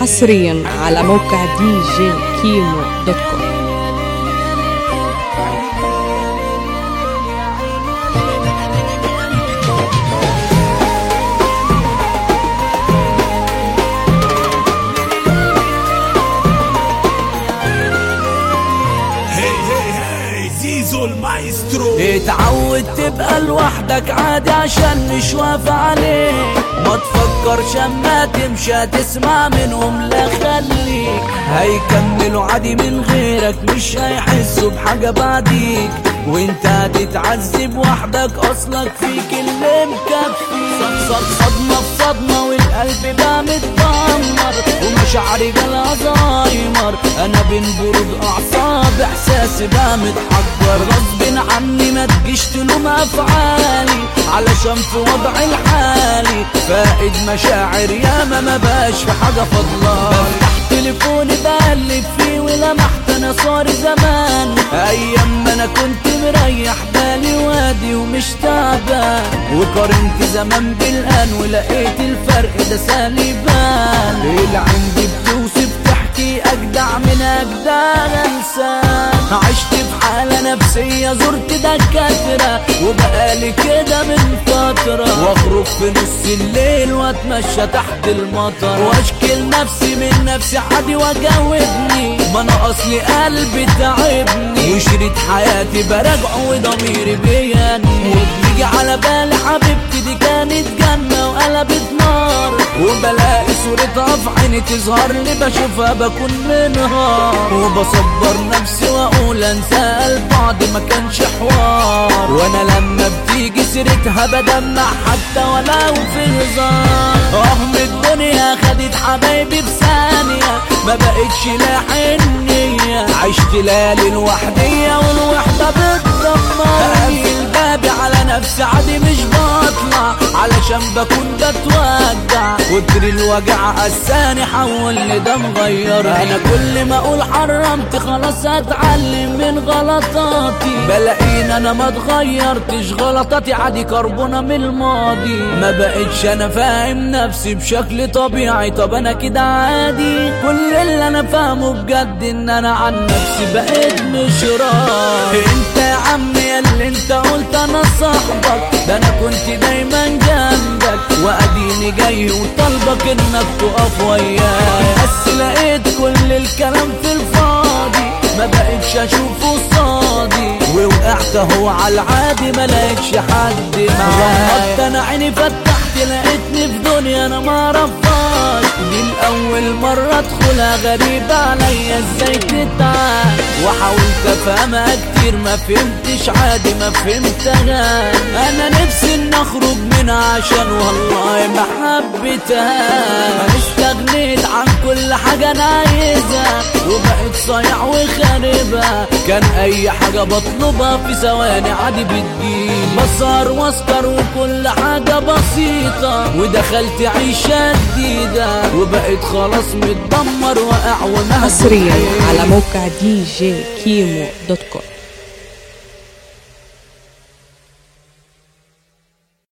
حصريا على موقع دي جي كيمو dot com. هي هي هي زيزو المايسترو اتعود تبقى لوحدك عادي عشان مش واقف عليك. ما تفكرش اما تمشي هتسمع منهم لا خليك هيكملوا عادي من غيرك مش هيحسوا بحاجة بعديك. وانت هتتعذب وحدك أصلك فيك اللي مكفي صد صدمة في صدمة والقلب بقى متدمر. ومشاعري جالها زهايمر أنا بين برود أعصاب احساسي بقى متحجر. غصب عني ما تجيش تلوم افعالي علشان في وضعي الحالي. فائد مشاعر ياما ما بقاش في حاجة فضلان بفتح تليفوني بقلب فيه ولمحت أنا صار زمان. أيام ما أنا كنت مريح بالي وادي ومش تعبان. وقارنت زمان بالآن ولقيت الفرق ده سالبان. حالة نفسية زرت دكاترة وبقالي كده من فترة. واخرج في نص الليل واتمشى تحت المطر. واشكل نفسي من نفسي عادي واجاوبني. ما أنا اصلي قلبي تعبني. وشريط حياتي براجعه وضميري بياني وبيجي على بالي حبيبتي دي كانت جنة وقلبت نار. وبلاقي صورتها في عيني تظهر لي بشوفها بكون منهار. وبصبر نفسي انسى البعد ما كانش حوار. وأنا لما بتيجي سيرتها بدمع حتى ولو في هزار. أه من الدنيا خدت حبايبي في ثانية ما بقتش لا حنية. عشت ليالي الوحدية والوحدة بتدمرني الباب على نفسي عادي مش بطلع علشان بكون بتوجع وتري الوجع قساني حول لدم غير أنا كل ما أقول حرمت خلاص أتعلم من غلطاتي. بلاقيني أنا ما اتغيرتش غلطاتي عادي كربونة من الماضي. ما بقتش أنا فاهم نفسي بشكل طبيعي. طب أنا كده عادي؟ كل أنا فاهمه بجد إن أنا عن نفسي بقيت مش راضي. أنت يا عم يا اللي أنت قلت أنا صاحبك. ده أنا كنت دايما جنبك. وأديني جاي وطالبك إنك تقف وياي. بس لقيت كل الكلام في الفاضي. ما بقتش أشوفه قصادي ووقعت أهو على العادي ما لقيتش حد معايا أنا عيني فتحت لقيتني في دنيا أنا ما أعرفهاش. دي الأول مرة ادخلها غريبة عليا إزاي تتعب وحاولت افهمها كتير ما فهمتش عادي ما فهمتها أنا. نفسي إن أخرج منها عشان والله ما حبيتها. استغنيت عن كل حاجة أنا عايزها. وبقيت صايع وخاربها كان أي حاجة بطلبها في ثواني عادي بتجيلي بسهر واسكر وكل حاجة بسيطة. ودخلت عيشة جديدة. وبقيت خلاص متدمر واقع ومهدود حصريا على موقع دي جي كيمو دوت كوم.